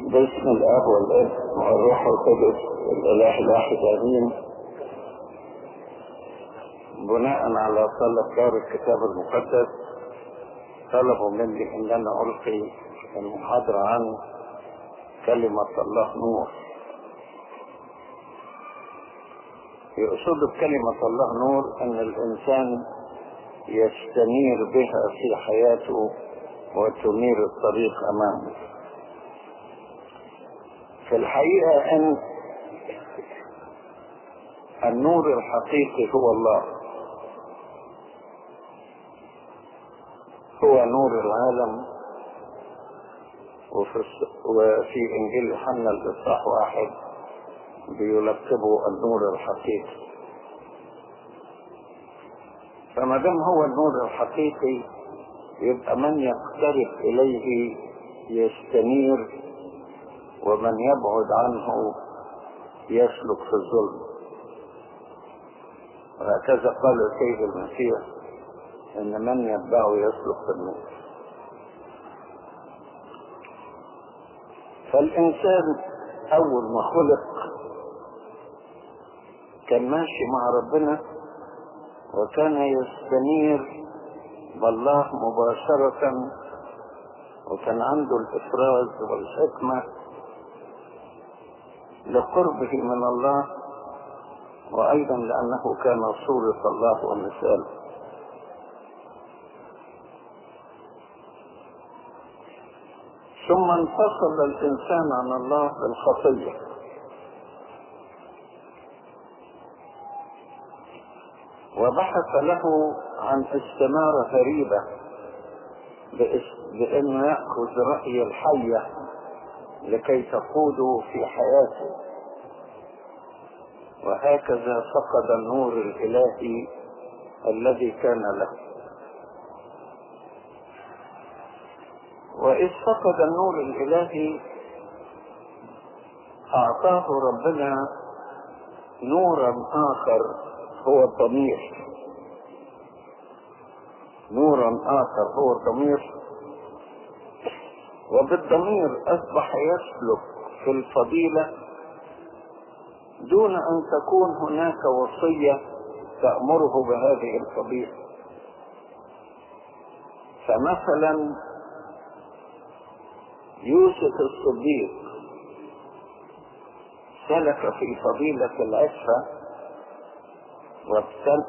باسم الآب والابن والروح القدس الاله الواحد امين بناء على طلب دار الكتاب المقدس طلبوا مني إن أنا ألقي المحاضرة عن كلمة الله نور. يقصد بكلمة الله نور إن الإنسان يستنير بها في حياته وتنير الطريق أمامه. في الحقيقة أن النور الحقيقي هو الله. هو نور العالم. وفي, وفي إنجيل يوحنا الإصحاح واحد بيلقبه النور الحقيقي. فما دام هو النور الحقيقي يبقى من يقترب إليه يستنير ومن يبعد عنه يسلك في الظلم. وهكذا قال السيد المسيح إن من يتبعه يسلك في النور. فالإنسان أول ما خلق كان ماشي مع ربنا وكان يستنير بالله مباشرة وكان عنده الإفراز والحكمة لقربه من الله وأيضا لأنه كان صورة الله ومثاله ثم انفصل الإنسان عن الله بالخطية وبحث له عن استمارة غريبة بانه يأخذ رأي الحية. لكي تقوده في حياته وهكذا فقد النور الالهي الذي كان له. وإذ فقد النور الالهي أعطاه ربنا نورا آخر هو الضمير. نورا آخر هو الضمير. وبالضمير أصبح يسلك في الفضيلة دون أن تكون هناك وصية تأمره بهذه الفضيلة. فمثلا يوسف الصديق سلك في فضيلة العفة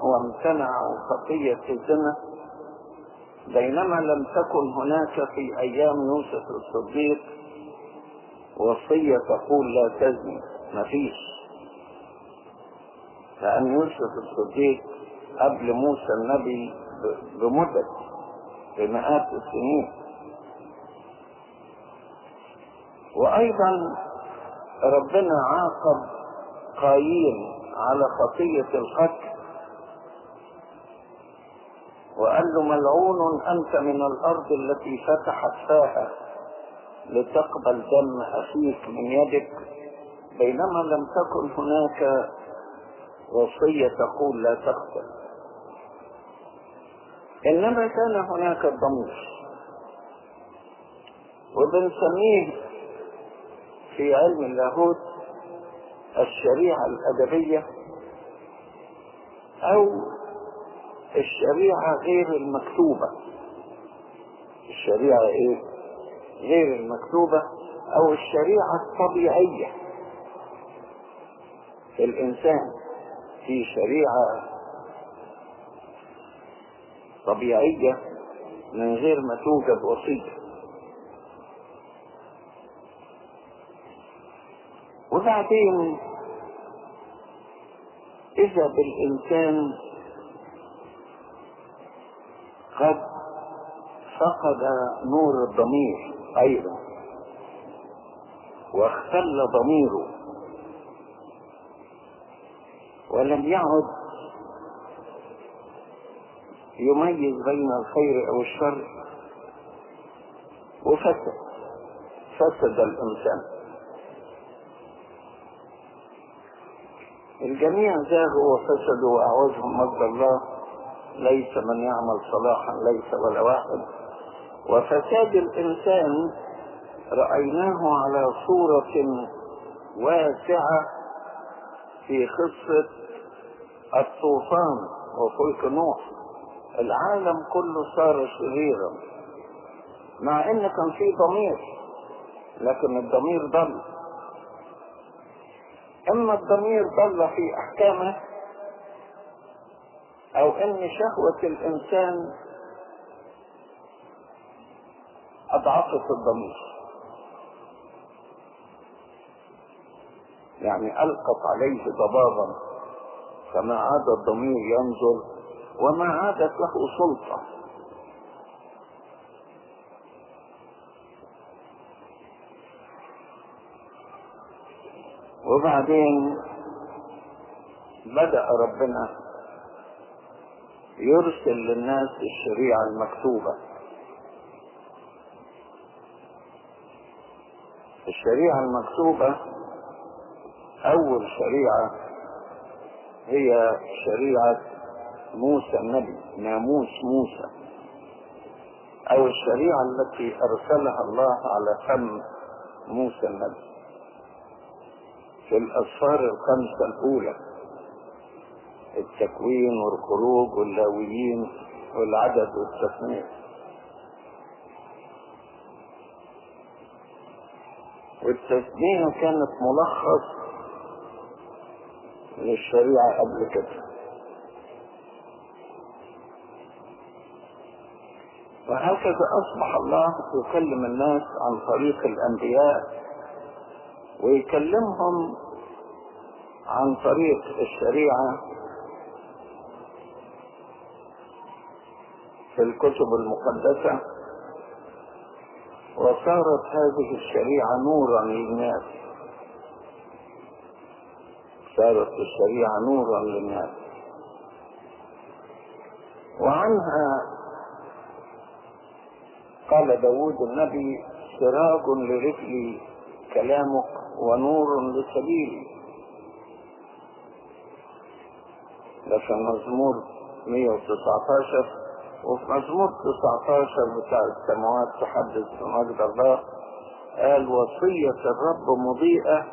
وامتنع عن خطية الزنا بينما لم تكن هناك في أيام يوسف الصديق وصية تقول لا تزني مفيش لأن يوسف الصديق قبل موسى النبي بمدة بمئات السنين. وأيضا ربنا عاقب قايين على خطية القتل وقال له ملعون أنت من الأرض التي فتحت فاها لتقبل دم أخيك من يدك. بينما لم تكن هناك وصية تقول لا تقتل إنما كان هناك الضمير وبنسميه في علم اللاهوت الشريعة الأدبية أو الشريعة غير المكتوبة. الشريعة إيه؟ غير المكتوبة أو الشريعة الطبيعية. في الإنسان في شريعة طبيعية من غير ما توجد وصية وبعدين إذا بالإنسان قد فقد نور الضمير أيضا. واختل ضميره. ولم يعد يميز بين الخير أو الشر. وفسد. فسد الإنسان. الجميع زاغوا وفسدوا وأعوذهم مجد الله. ليس من يعمل صلاحا ليس ولا واحد. وفساد الإنسان رأيناه على صورة واسعة في قصة الطوفان وفلك نوح. العالم كله صار شريرا. مع إن كان في ضمير لكن الضمير ضل. أما الضمير ضل في أحكامه أو إن شهوة الإنسان أضعفت الضمير. يعني ألقت عليه ضبابا فما عاد الضمير ينظر وما عادت له سلطة. وبعدين بدأ ربنا يرسل للناس الشريعة المكتوبة. الشريعة المكتوبة أول شريعة هي شريعة موسى النبي ناموس موسى. أو الشريعة التي أرسلها الله على فم موسى النبي في الأسفار الخمسة الأولى. التكوين والخروج واللاويين والعدد والتثنية والتثنية كانت ملخص للشريعة قبل كده. وهكذا أصبح الله يكلم الناس عن طريق الأنبياء ويكلمهم عن طريق الشريعة في الكتب المقدسة وصارت هذه الشريعة نورا للناس. صارت الشريعة نورا للناس. وعنها قال داود النبي سراج لرجلي كلامك ونور لسبيلي. ده في مزمور 119 وفي مزمور 19 بتاع السماوات تحدث بمجد الله قال وصية الرب مضيئة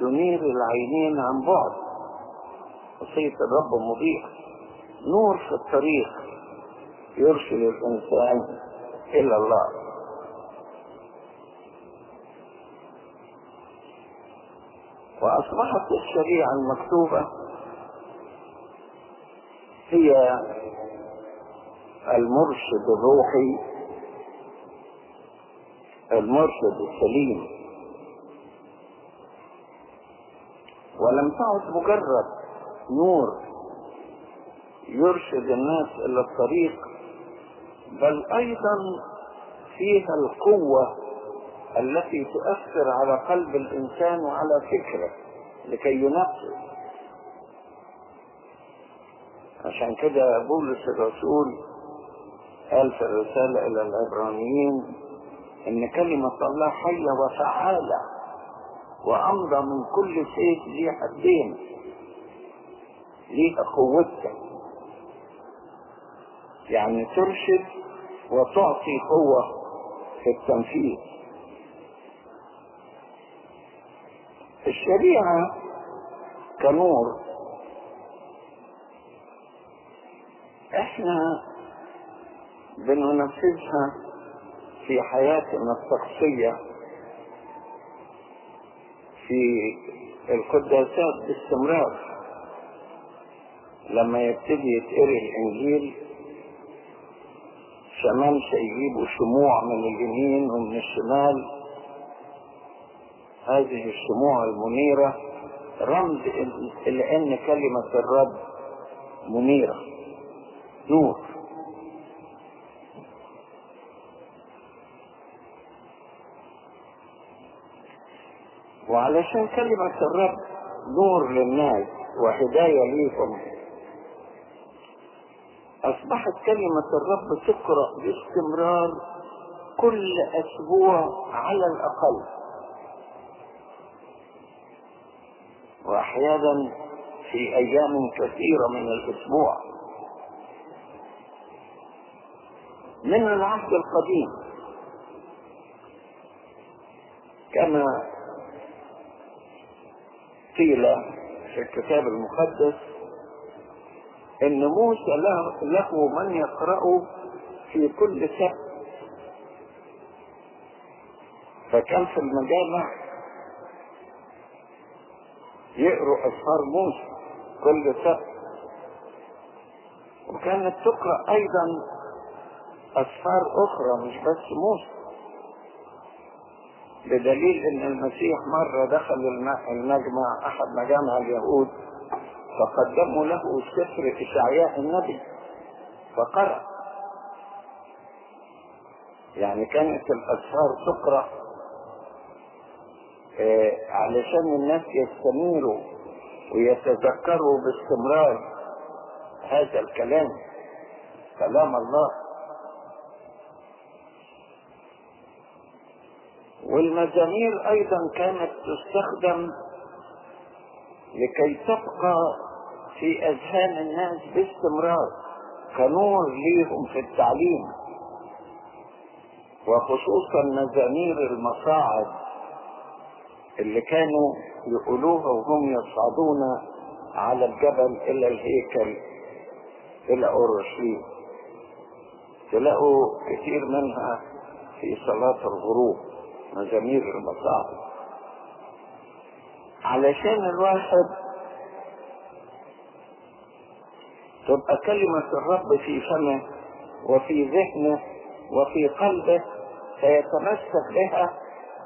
تنير العينين عن بعد. وصية الرب مضيئة نور في الطريق يرشد الإنسان إلى الله. وأصبحت الشريعة المكتوبة هي المرشد الروحي المرشد السليم. ولم تعد مجرد نور يرشد الناس إلى الطريق بل أيضا فيها القوة التي تؤثر على قلب الإنسان وعلى فكره لكي ينفذ عشان كده بولس الرسول قال في الرسالة إلى العبرانيين إن كلمة الله حية وفعالة وأمضى من كل سيف ذي حدين ليها قوتها يعني ترشد وتعطي قوة في التنفيذ. الشريعة كنور إحنا بننفذها في حياتنا الشخصية في القداسات باستمرار. لما يبتدي يتقري الإنجيل شمامسة يجيبوا شموع من اليمين ومن الشمال. هذه الشموع المنيرة. رمز لأن كلمة الرب منيرة. نور. وعلشان كلمة الرب نور للناس وهداية ليهم. أصبحت كلمة الرب تقرأ باستمرار كل أسبوع على الأقل. وأحيانا في أيام كثيرة من الأسبوع. من العهد القديم. كما قيل في الكتاب المقدس إن موسى له, له من يقرأه في كل سبت فكان في المجامع يقروا أسفار موسى كل سبت وكانت تقرأ أيضا أسفار أخرى مش بس موسى. بدليل إن المسيح مرة دخل المجمع احد مجامع اليهود فقدموا له سفر اشعياء النبي فقرأ. يعني كانت الاسفار تقرأ آه علشان الناس يستمروا ويتذكروا باستمرار هذا الكلام. كلام الله. والمزامير أيضا كانت تستخدم لكي تبقى في أذهان الناس باستمرار كنور ليهم في التعليم. وخصوصا مزامير المصاعد اللي كانوا يقولوها وهم يصعدون على الجبل إلى الهيكل إلى أورشليم. تلاقوا كثير منها في صلاة الغروب. مزامير المصاعب. علشان الواحد تبقى كلمة الرب في فمه وفي ذهنه وفي قلبه فيتمسك بها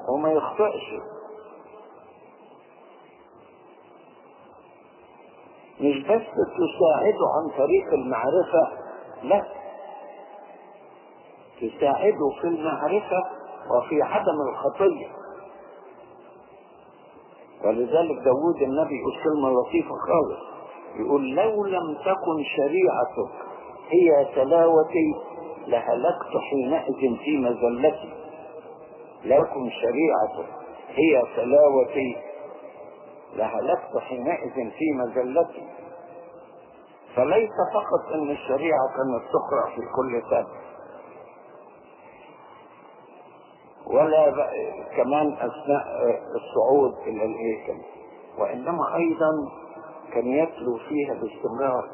وما يخطئش. مش بس تساعده عن طريق المعرفة لا. تساعده في المعرفة وفي عدم الخطية. ولذلك داود النبي يقول كلمة لطيفة خالص. يقول لو لم تكن شريعتك هي تلاوتي لهلكت حينئذ في مزلتي لو كن شريعتك هي تلاوتي لهلكت حينئذ في مزلتي فليس فقط أن الشريعة كانت تقرأ في كل سنة. ولا كمان أثناء الصعود إلى الهيكل. وإنما أيضا كان يتلو فيها باستمرار.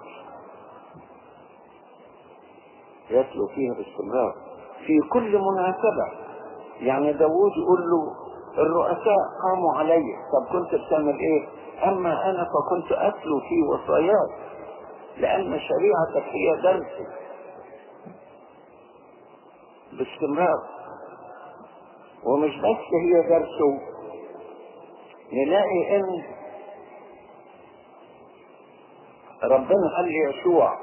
يتلو فيها باستمرار. في كل مناسبة. يعني داوود يقول له الرؤساء قاموا علي. طب كنت بتعمل إيه؟ أما أنا فكنت أتلو في وصاياك لأن شريعتك هي درسي باستمرار. ومش بس هي درسه. نلاقي إن ربنا قال ليشوع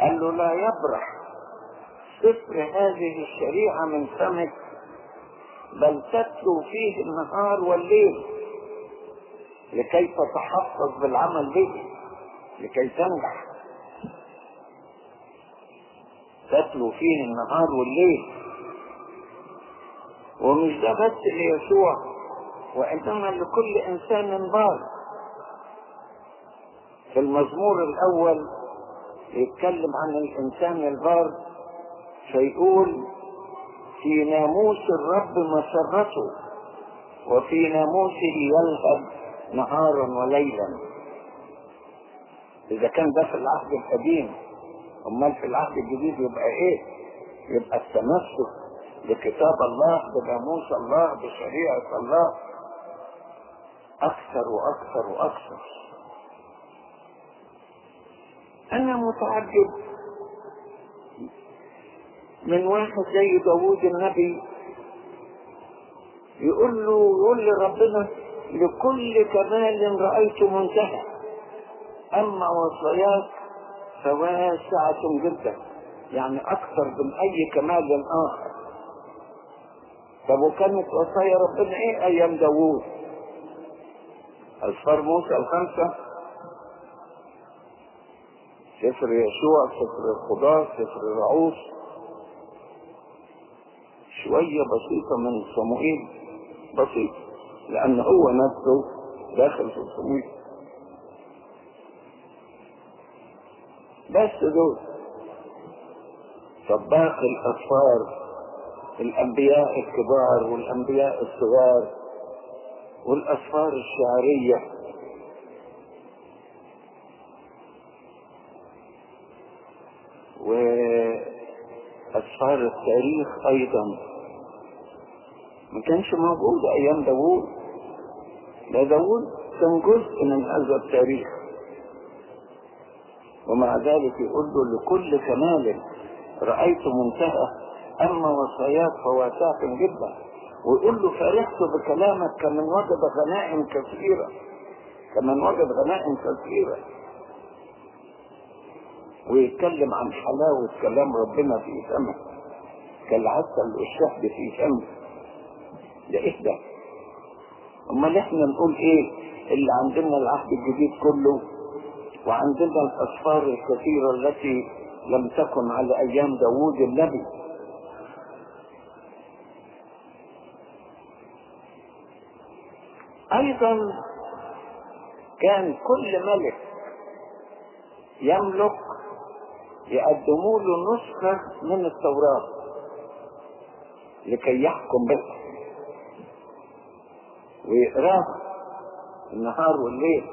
قال له لا يبرح سفر هذه الشريعة من فمك بل تتلو فيه النهار والليل. لكي تتحفظ بالعمل به؟ لكي تنجح. تتلو فيه النهار والليل. ومش ده بس ليسوع وإنما لكل إنسان بار في المزمور الأول يتكلم عن الإنسان البار فيقول في ناموس الرب مسرته وفي ناموسه يلهب نهارا وليلا. إذا كان ده في العهد القديم أمال في العهد الجديد يبقى إيه؟ يبقى التمسك بكتاب الله بناموس الله بشريعة الله. أكثر وأكثر وأكثر. أنا متعجب. من واحد زي داوود النبي يقول له يقول لربنا لكل كمال رأيت منتهى. أما وصاياك فواسعة جدا. يعني أكثر من أي كمال آخر. طب وكانت وصايا ربنا إيه أيام داوود. أسفار موسى الخمسة. سفر يشوع سفر الخضار سفر الرعوس شوية بسيطة من صموئيل. بسيط لأن هو نفسه داخل في صموئيل. بس دول. طب باقي الأسفار الأنبياء الكبار والأنبياء الصغار والأسفار الشعرية. وأسفار التاريخ أيضا. ما كانش موجود أيام داوود. ده داوود كان جزء من هذا التاريخ. ومع ذلك يقول له لكل كمال رأيت منتهى أما وصاياك فواسعة جدا. ويقول له فرحت بكلامك كمن وجد غنائم كثيرة. كمن وجد غنائم كثيرة. ويتكلم عن حلاوة كلام ربنا في فمه كالعسل والشهد في فمه ده إيه ده؟ أمال إحنا نقول إيه اللي عندنا العهد الجديد كله؟ وعندنا الأسفار الكثيرة التي لم تكن على أيام داوود النبي. أيضا كان كل ملك يملك يقدموا له نسخة من التوراة لكي يحكم بها. ويقراها النهار والليل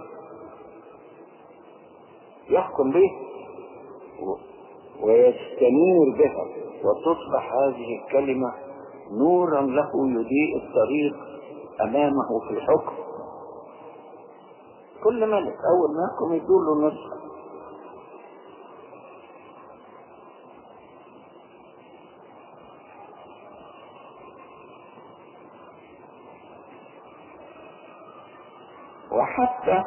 يحكم به ويستنير بها. وتصبح هذه الكلمة نورا له يضيء الطريق أمامه في الحكم. كل ملك أول ما يحكم يدور له نسخة وحتى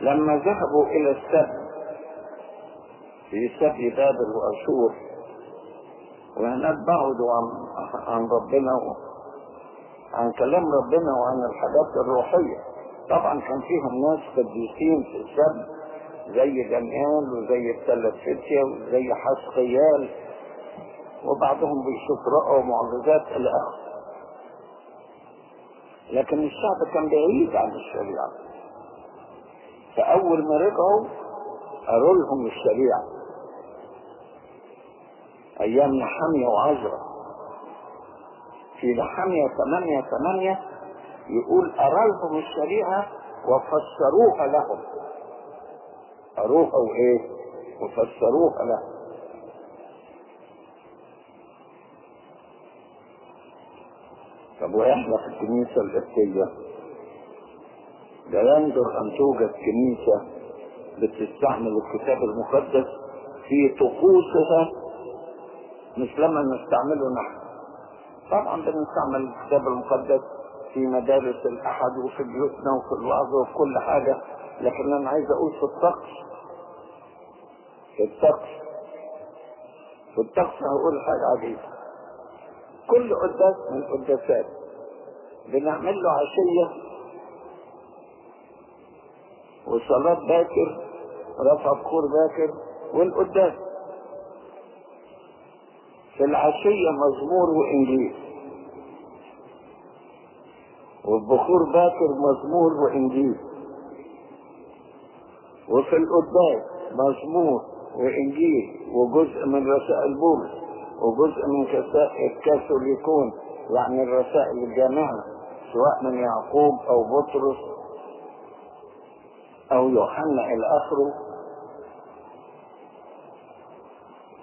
لما ذهبوا إلى السبي في سبي بابل وأشور وهناك بعدوا عن, ربنا عن كلام ربنا وعن الحاجات الروحية. طبعا كان فيهم ناس قديسين في السبي زي دانيال وزي الثلاث فتية وزي حسقيال وبعضهم بيشوف رؤى ومعجزات إلى آخره لكن الشعب كان بعيد عن الشريعة. فأول ما رجعوا قالوا لهم الشريعة. أيام نحمية وعزرة في نحمية ثمانية ثمانية يقول أرى لهم الشريعة وفسروها لهم. أروها وإيه؟ وفسروها لهم. طب وإحنا في الكنيسة القبطية لا يندر أن توجد كنيسة بتستعمل الكتاب المقدس في طقوسها مش لما نستعمله نحن. طبعا بنستعمل الكتاب المقدس في مدارس الأحد وفي بيوتنا وفي الوعظ وفي كل حاجة. لكن أنا عايز أقول في الطقس في الطقس في الطقس هقول حاجة عجيبة. كل قداس من القداسات بنعمل له عشية وصلاة باكر رفع بخور باكر والقداس في العشية مزمور وإنجيل. والبخور باكر مزمور وإنجيل. وفي القداس مزمور وإنجيل. وجزء من رسائل بولس وجزء من الكاثوليكون يعني الرسائل الجامعة. سواء من يعقوب أو بطرس أو يوحنا إلى آخره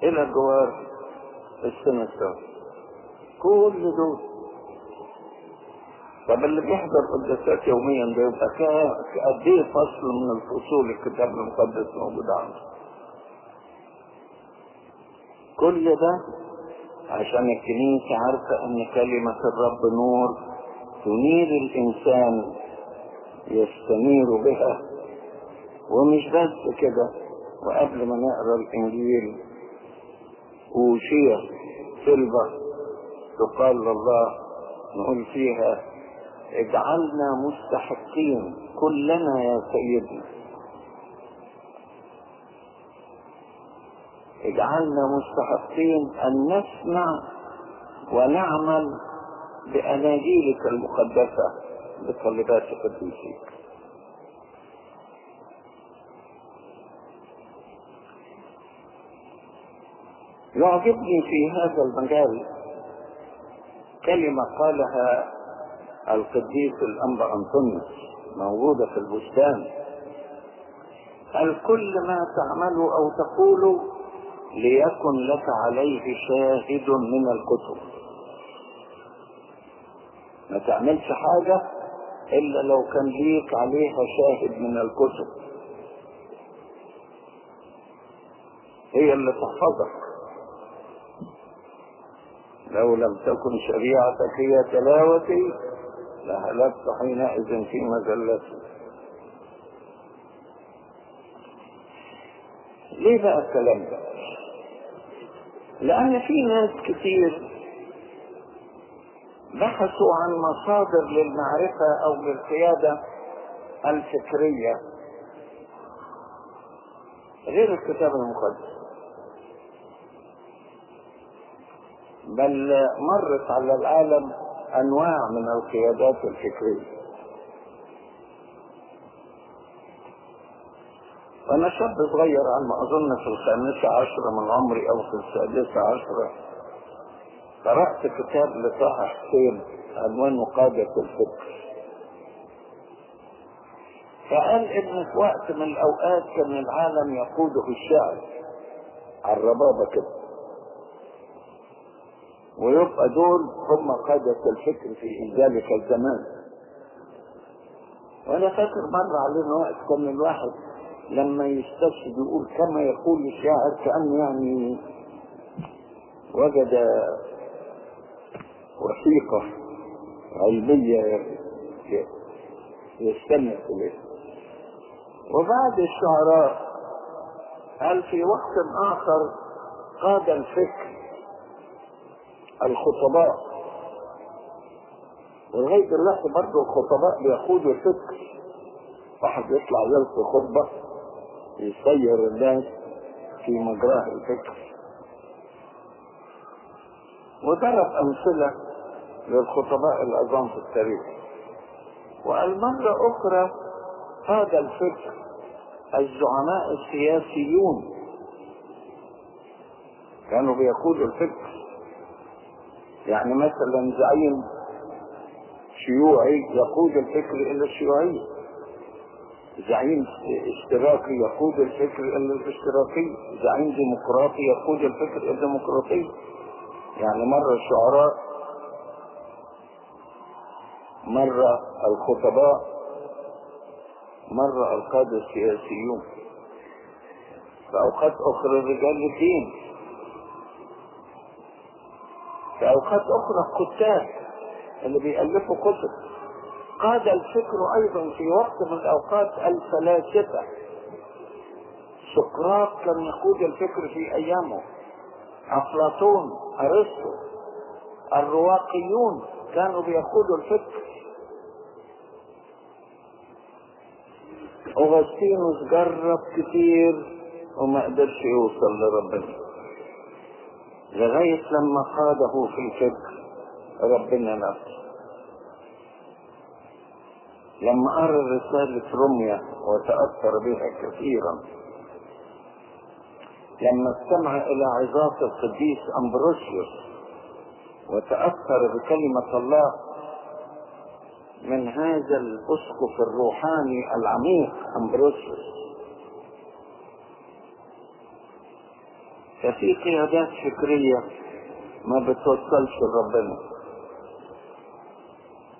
إلى جوار السابقة كل دول طب اللي بيحضر قداسات يوميا ده يبقى قد إيه فصل من الفصول الكتاب المقدس موجود عنده؟ كل ده عشان الكنيسة عارفة إن كلمة الرب نور تنير الإنسان يستنير بها. ومش بس كده وقبل ما نقرأ الإنجيل اوشية سلبة تقال لله نقول فيها اجعلنا مستحقين كلنا يا سيدنا. اجعلنا مستحقين أن نسمع ونعمل بأناجيلك المقدسة بطلبات قديسيك يعجبني في هذا المجال كلمة قالها القديس الأنبا أنطونيوس موجودة في البستان. قال كل ما تعمله أو تقوله ليكن لك عليه شاهد من الكتب. ما تعملش حاجة إلا لو كان ليك عليها شاهد من الكتب. هي اللي تحفظك. لو لم تكن شريعتك هي تلاوتي لهلكت حينئذ في مزلتي ليه بقى الكلام ده لأن في ناس كتير بحثوا عن مصادر للمعرفة أو للقيادة الفكرية غير الكتاب المقدس. بل مرت على العالم أنواع من القيادات الفكرية. وأنا شاب صغير على ما أظن في الخامسة عشرة من عمري أو في السادسة عشرة قرأت كتاب لطه حسين عنوانه قادة الفكر فقال إن في وقت من الأوقات كان العالم يقوده الشعر. على الربابة كده. ويبقى دول هم قادة الفكر في ذلك الزمان وأنا فاكر مرة علينا وقت كان الواحد لما يستشهد يقول كما يقول الشاعر كأنه يعني وجد وثيقة علمية يستند إليها وبعد الشعراء قال في وقت آخر قاد الفكر الخطباء. ولغاية دلوقتي برضه الخطباء بيقودوا الفكر واحد يطلع يلقي خطبة يسير الناس في مجراه الفكر. وضرب أمثلة للخطباء العظام في التاريخ. وقال مرة أخرى هذا الفكر الزعماء السياسيون كانوا بيقودوا الفكر. يعني مثلا زعيم شيوعي يقود الفكر إلى الشيوعية زعيم اشتراكي يقود الفكر إلى الاشتراكية زعيم ديمقراطي يقود الفكر إلى الديمقراطية يعني مرة الشعراء مرة الخطباء مرة القادة السياسيون. في أوقات أخرى رجال الدين. في أوقات أخرى الكتاب اللي بيألفوا كتب. قاد الفكر أيضا في وقت من الأوقات الفلاسفة. سقراط كان يقود الفكر في أيامه. أفلاطون أرسطو الرواقيون كانوا بيقودوا الفكر. أغسطينوس جرب كتير وما قدرش يوصل لربنا. لغاية لما قاده في الفكر ربنا نفسه لما قرأ رسالة روميا وتأثر بها كثيرا لما استمع إلى عظات القديس أمبروسيوس وتأثر بكلمة الله من هذا الأسقف الروحاني العميق أمبروسيوس. ففي قيادات فكرية ما بتوصلش لربنا.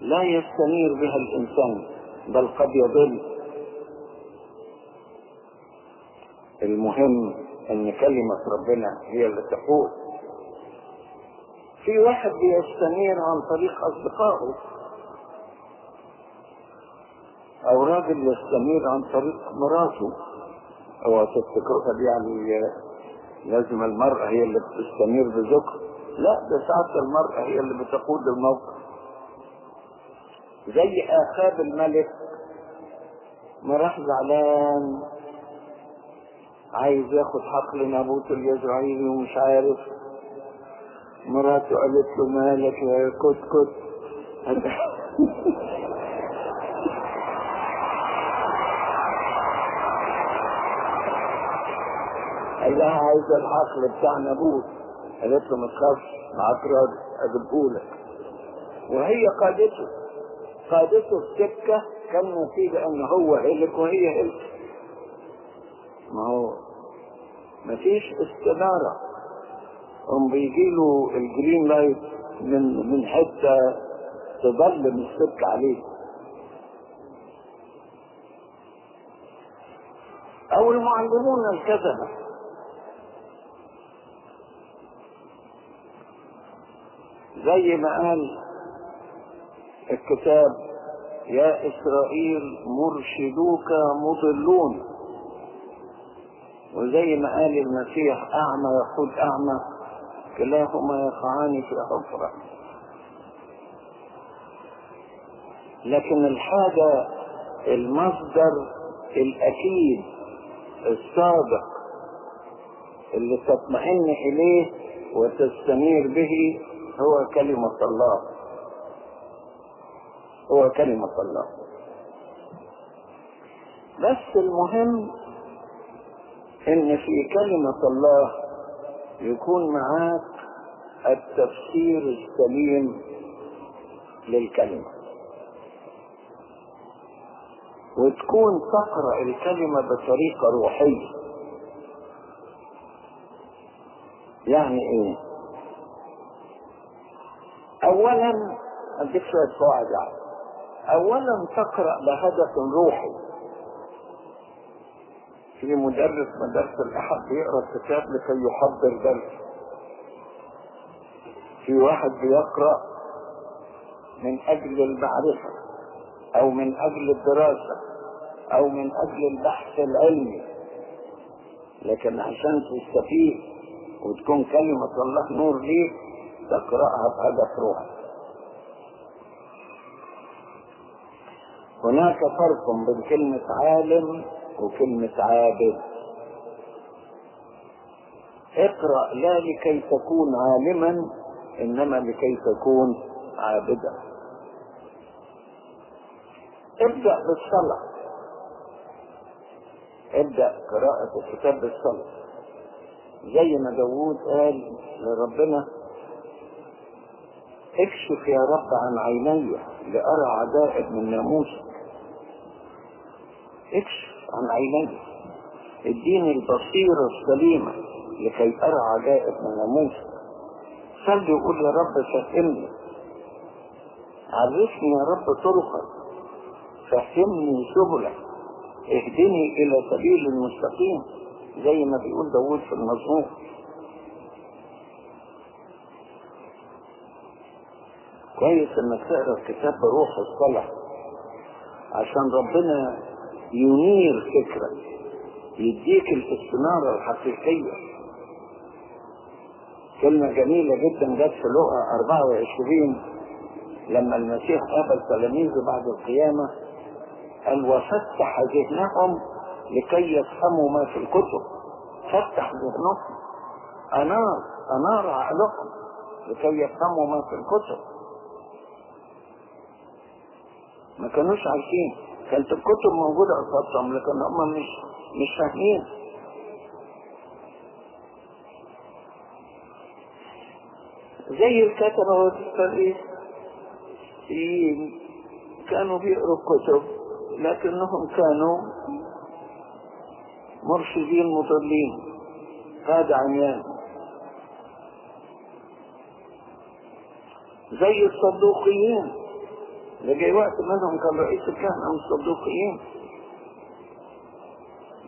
لا يستنير بها الإنسان بل قد يضل. المهم أن كلمة ربنا هي اللي تقول. في واحد بيستنير عن طريق أصدقائه. أو راجل يستنير عن طريق مراته. أو تفتكرها دي يعني لازم المرأة هي اللي بتستنير بزوجها لا ده ساعات المرأة هي اللي بتقود الموقف. زي آخاب الملك ما راح زعلان عايز ياخد حقل نابوت اليزرعيلي ومش عارف. مراته قالت له مالك يا كت قال لها عايز الحقل بتاع نابوت قالت له ما تخافش معاك راجل اجيبهولك وهي قادته. قادته السكة كان نتيجة أن هو هلك وهي هلك. ما هو؟ مفيش استدارة. هم بيجيله ال green light من من حتة تظلم السكة عليه. أو المعلمون الكذبة. زي ما قال الكتاب يا إسرائيل مرشدوك مضلون. وزي ما قال المسيح أعمى يقود أعمى كلاهما يقعان في حفرة. لكن الحاجة المصدر الأكيد الصادق اللي تطمئن إليه وتستنير به هو كلمة الله. هو كلمة الله. بس المهم إن في كلمة الله يكون معاك التفسير السليم للكلمة. وتكون تقرأ الكلمة بطريقة روحية. يعني إيه؟ اولا اديك شوية قواعد يعني. اولا تقرأ بهدف روحي. في مدرس مدرسة الأحد بيقرأ الكتاب لكي يحضر درس. في واحد بيقرأ من أجل المعرفة أو من أجل الدراسة أو من أجل البحث العلمي. لكن عشان تستفيد وتكون كلمة الله نور ليك تقرأها بهدف روحي هناك فرق بين كلمة عالم وكلمة عابد. اقرأ لا لكي تكون عالما إنما لكي تكون عابدا. ابدأ بالصلاة. ابدأ قراءة الكتاب بالصلاة زي ما داوود قال لربنا اكشف يا رب عن عيني لأرى عجائب من ناموسك اكشف عن عيني. اديني البصيرة السليمة لكي أرى عجائب من ناموسك صلي وقول يا رب فهمني. عرفني يا رب طرقك. فهمني سبلك اهدني إلى سبيل المستقيم زي ما بيقول داوود في المزمور كويس إنك تقرأ الكتاب بروح الصلاة عشان ربنا ينير فكرك يديك الاستنارة الحقيقية. كلمة جميلة جدا جت في لقا 24 لما المسيح قابل تلاميذه بعد القيامة قال وفتح ذهنهم لكي يفهموا ما في الكتب. فتح ذهنهم أنار أنار عقلهم لكي يفهموا ما في الكتب. ما كانوش عارفين. كانت الكتب موجودة قصادهم لكن هم مش مش فاهمين. زي الكتبة والتفريس كانوا بيقروا الكتب لكنهم كانوا مرشدين مضلين. هذا عميان. زي الصدوقيين. لجي وقت منهم كان رئيس الكهنة من الصدوقيين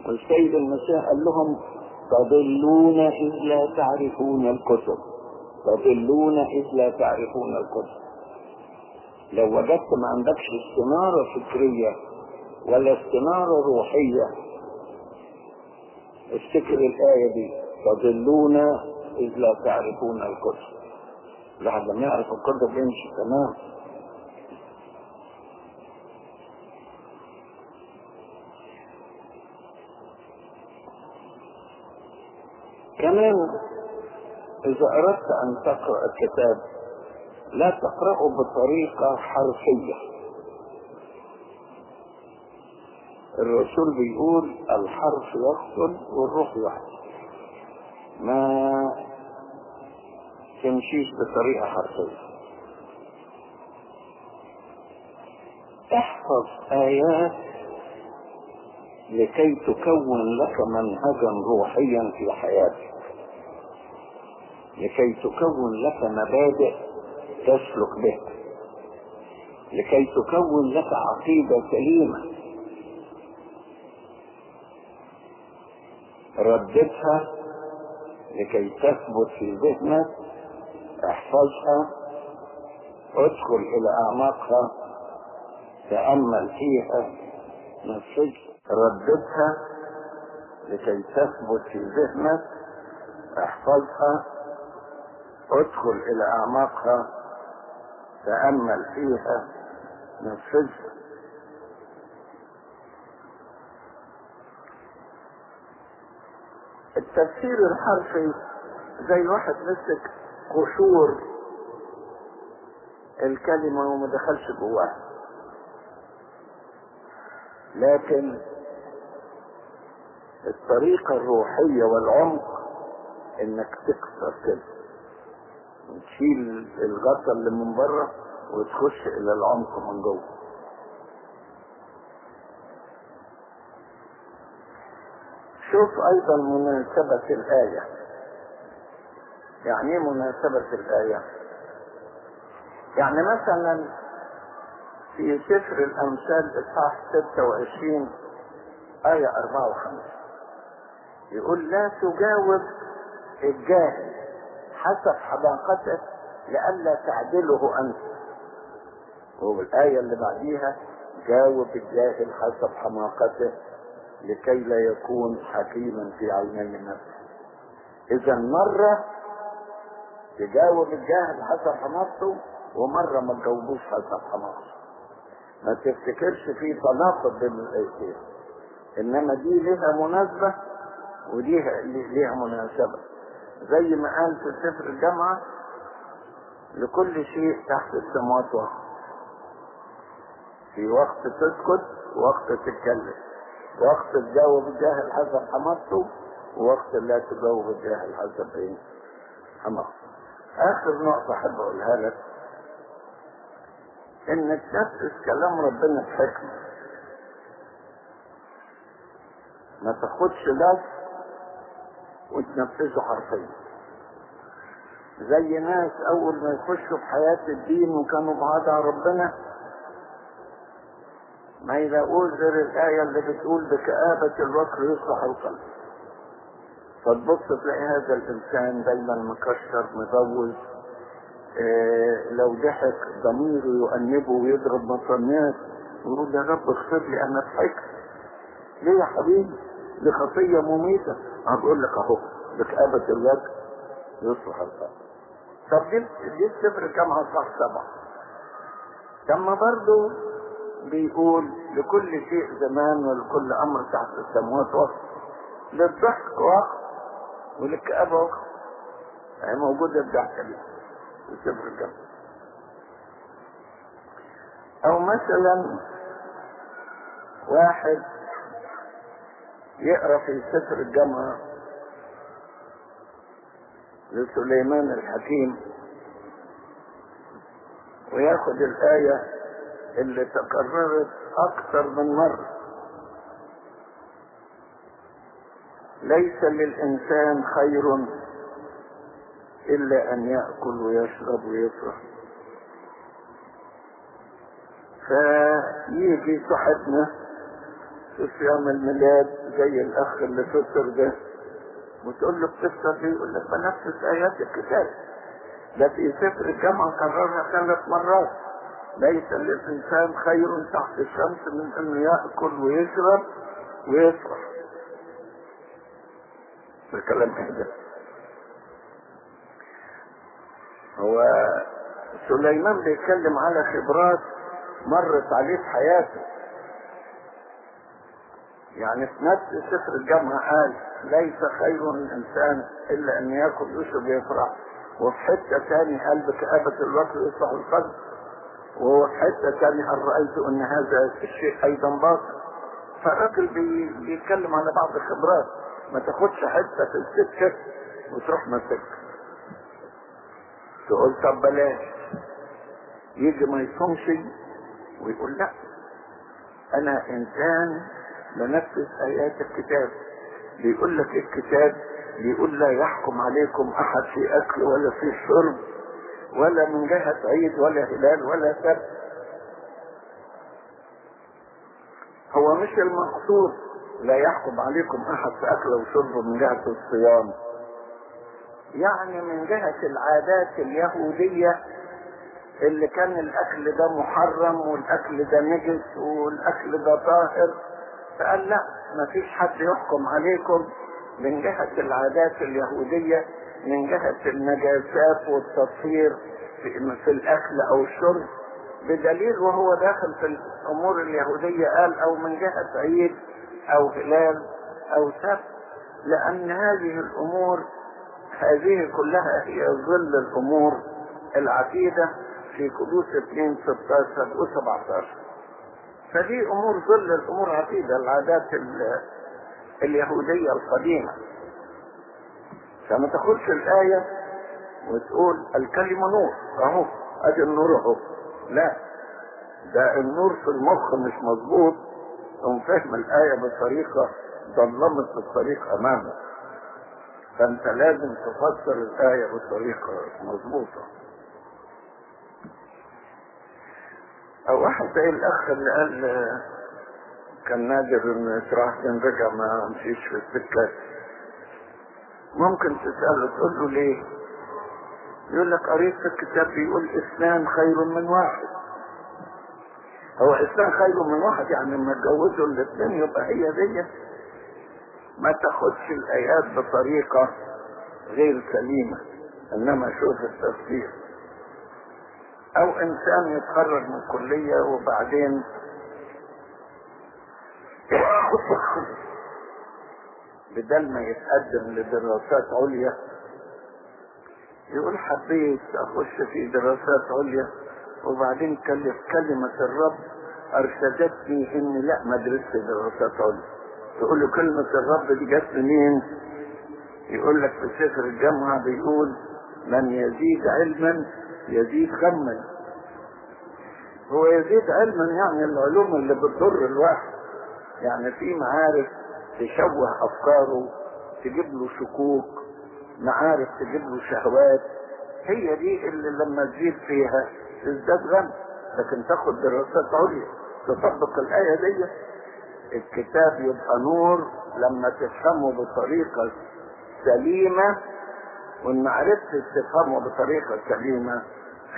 والسيد المسيح قال لهم تضلون إذ لا تعرفون الكتب. تضلون إذ لا تعرفون الكتب. لو وجدت ما عندكش استنارة فكرية ولا استنارة روحية افتكر الآية دي تضلون إذ لا تعرفون الكتب. الواحد لما يعرف الكتب يمشي تمام. كمان إذا أردت أن تقرأ الكتاب لا تقرأه بطريقة حرفية. الرسول بيقول الحرف يقتل والروح يحيي ما تمشيش بطريقة حرفية. احفظ آيات لكي تكون لك منهجا روحيا في حياتك. لكي تكون لك مبادئ تسلك بها لكي تكون لك عقيدة سليمة. رددها لكي تثبت في ذهنك احفظها ادخل إلى أعماقها تأمل فيها نفسك رددها لكي تثبت في ذهنك احفظها. ادخل إلى أعماقها تأمل فيها نفذها التفسير الحرفي زي واحد مسك قشور الكلمة وما دخلش جواها لكن الطريقة الروحية والعمق إنك تكسر كده. وتشيل الغطا اللي من بره وتخش إلى العمق من جوه. شوف أيضا مناسبة الآية. يعني إيه مناسبة الآية؟ يعني مثلا في سفر الأمثال إصحاح 26 آية 54 يقول لا تجاوب الجاهل. حسب حداقته لئلا تعدله أنت. والآية اللي بعديها جاوب الجاهل حسب حماقته لكي لا يكون حكيما في عيني نفسه إذا مرة تجاوب الجاهل حسب حماقته ومرة ما تجاوبوش حسب حماقته ما تفتكرش في تناقض بين الآيتين إنما دي لها مناسبة ودي ليها مناسبة. زي ما قال في سفر الجامعة لكل شيء تحت السماوات. وقت في وقت تسكت وقت تتكلم. وقت تجاوب الجاهل حسب حماسته ووقت لا تجاوب الجاهل حسب إيه آخر نقطة أحب أقولها لك انك تنفذ كلام ربنا بحكمة ما تاخدش لف وتنفذه حرفيا. زي ناس أول ما يخشوا في حياة الدين وكانوا بعاد عن ربنا ما يلاقوش غير الآية اللي بتقول بكآبة الوكر يصلح القلب. فتبص تلاقي هذا الإنسان دايما مكشر مبوز إيه لو ضحك ضميره يؤنبه ويضرب مصنات ويقول يا رب اغفر لي أنا ضحكت. ليه يا حبيبي؟ دي خطية مميتة. هقول لك أهو بكآبة الوكر يصلح القلب طب دي دي كم صح سبعة. كما برضو بيقول لكل شيء زمان ولكل أمر تحت السماوات وقت للضحك وقت وللكآبة وقت هي موجودة الضحكة دي. سفر الجنة أو مثلا واحد يقرأ في سفر الجامعة لسليمان الحكيم وياخد الآية اللي تكررت أكثر من مرة. ليس للإنسان خير إلا أن يأكل ويشرب ويفرح. فيجي صاحبنا في صيام الميلاد زي الأخ اللي فطر ده وتقول له بتفطر ليه يقول لك بنفذ آيات الكتاب. ده في سفر الجامعة كررها ثلاث مرات. ليس للإنسان خير تحت الشمس من أنه يأكل ويشرب ويفرح الكلام ده هو سليمان بيتكلم على خبرات مرت عليه في حياته. يعني في نفس سفر الجامعة قال ليس خير الإنسان إلا أن يأكل ويشرب ويفرح. وفي حتة ثاني قال بكآبة الوقت يصلح القلب. وهو في حتة ثانية قال رأيت أن هذا الشيء أيضا باطل. فالراجل بي... بيتكلم على بعض الخبرات. ما تاخدش حتة في السكة وتروح مسكة تقول طب بلاش. يجي ما يصومش ويقول لا. أنا إنسان بنفذ آيات الكتاب. بيقول لك الكتاب بيقول لا يحكم عليكم أحد في أكل ولا في شرب ولا من جهة عيد ولا هلال ولا سبت هو مش المقصود لا يحكم عليكم أحد في أكل وشرب من جهة الصيام. يعني من جهة العادات اليهودية اللي كان الأكل ده محرم والأكل ده نجس والأكل ده طاهر فقال لا مفيش حد يحكم عليكم من جهة العادات اليهودية من جهة النجاسات والتطهير في, في الأكل أو الشرب. بدليل وهو داخل في الأمور اليهودية قال أو من جهة عيد أو هلال أو سبت. لأن هذه الأمور هذه كلها هي ظل الأمور العتيدة في قدوس 2 16 و 17 فدي أمور ظل الأمور عتيدة العادات اليهودية القديمة. فما تاخدش الآية وتقول الكلمة نور أهو أدي النور أهو. لا ده النور في المخ مش مظبوط. ثم فهم الآية بطريقة ظلمت الطريق أمامك فأنت لازم تفسر الآية بطريقة مظبوطة. أو واحد زي الأخ اللي قال كان نادر إنه يتراح رجع ما مشيش في السكة. ممكن تسأله تقول له ليه؟ يقول لك قريت في الكتاب بيقول اثنان خير من واحد. هو اثنان خير من واحد يعني لما اتجوزوا الاثنين يبقى هي دي ما تاخدش الآيات بطريقة غير سليمة. إنما شوف التفسير. أو إنسان يتخرج من كلية وبعدين بدل ما يتقدم لدراسات عليا يقول حبيت أخش في دراسات عليا وبعدين كلمة الرب أرشدتني إني لا ما ادرسش دراسات عليا. تقول له كلمة الرب دي جت منين؟ يقول لك في سفر الجامعة بيقول من يزيد علما يزيد غما هو يزيد علما يعني العلوم اللي بتضر الواحد. يعني في معارف تشوه أفكاره تجيب له شكوك معارف تجيب له شهوات. هي دي اللي لما تزيد فيها تزداد غم لكن تاخد دراسات عليا تطبق الآية دي. الكتاب يبقى نور لما تفهمه بطريقة سليمة. وإن ما عرفتش تفهمه بطريقة سليمة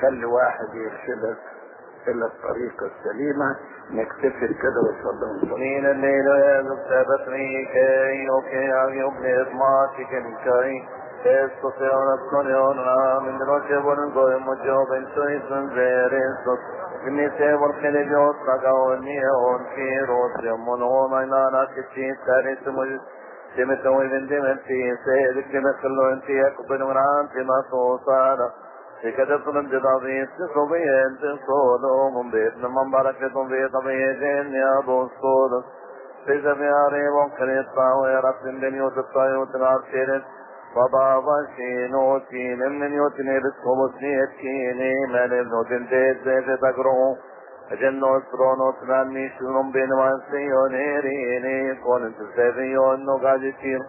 خلي واحد يرشدك إلى الطريقة السليمة نكتفي كده وصلى من الليل يذكر كي يوكي يبني اطماعتك الكي. استطيع نذكر من رجب ونقوي مجوب سويس زيريس بالنساء والخلج والصقاوني والكير والسمون ومينانا كتشي تاريس مجد. تمتوي من دمتي سيدك تمثلو انت يقبل من عانتي ما توصانا كده من جدابي تصوبين تصولو من بيت. من بركة في طبيعين يا بوصول في زمياري ممكن يطاوي رب من يوت الطايوت العرشيرت وبابا شينو تين من يوتني بسخبصني اتكيني من ابن ديت زيت جنو سرونو تنامي شنم بين وانسيونيريني كون انت سيفيون نو قاجتين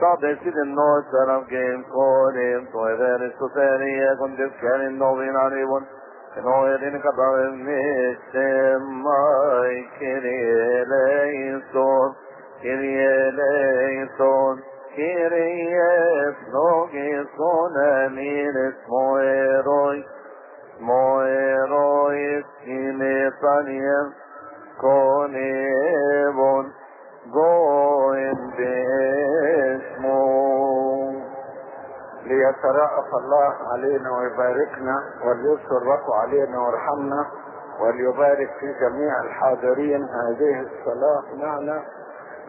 Sabe si den no saram game konim to ever so seria con des can no vin arivon no erin ka ba me mai kirele son ليترأف الله علينا ويباركنا وليسر علينا ويرحمنا وليبارك في جميع الحاضرين هذه الصلاة معنا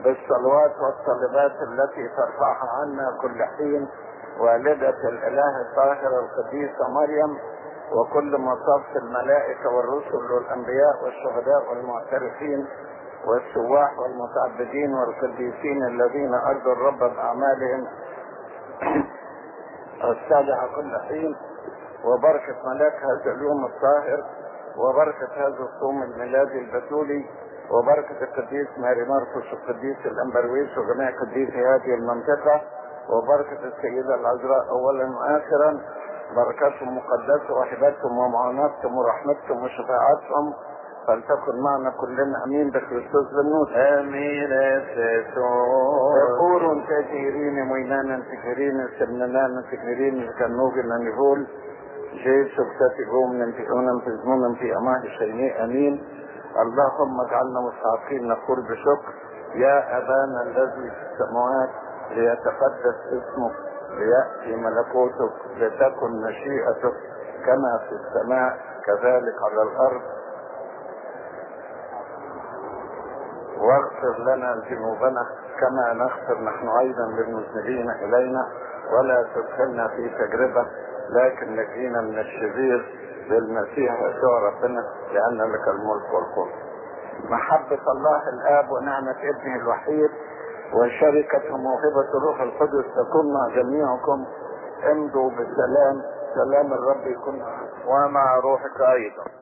بالصلوات والطلبات التي ترفعها عنا كل حين والدة الإله الطاهرة القديسة مريم وكل مصاف الملائكة والرسل والأنبياء والشهداء والمعترفين والسواح والمتعبدين والقديسين الذين أرضوا الرب بأعمالهم. الصالحة كل حين. وبركة ملاك هذا اليوم الطاهر. وبركة هذا الصوم الميلادي البتولي. وبركة القديس ماري مرقس والقديس الأنبرويس وجميع قديسي هذه المنطقة. وبركة السيدة العذراء أولا وآخرا. بركاتهم مقدسة وحباتهم ومعوناتهم ورحمتهم وشفاعاتهم فلتكن معنا كلنا آمين بكريستوس بالنوس آمين يقول تجيرين موينانا تكرين سمنانا تكرين كنوغنا نقول جيسو بتاتيقوم ننتقونا نفزمونا في أمان الشيء آمين. اللهم اجعلنا مستحقين نقول بشكر. يا أبانا الذي في السماوات ليتقدس اسمك ليأتي ملكوتك لتكن مشيئتك كما في السماء كذلك على الأرض واغفر لنا ذنوبنا كما نغفر نحن أيضا للمذنبين إلينا ولا تدخلنا في تجربة لكن نجينا من الشرير بالمسيح يسوع ربنا لأن لك الملك والقوه. محبة الله الآب ونعمة ابنه الوحيد وشركه موهبة الروح القدس تكون مع جميعكم. امضوا بالسلام. سلام الرب يكون ومع روحك أيضا.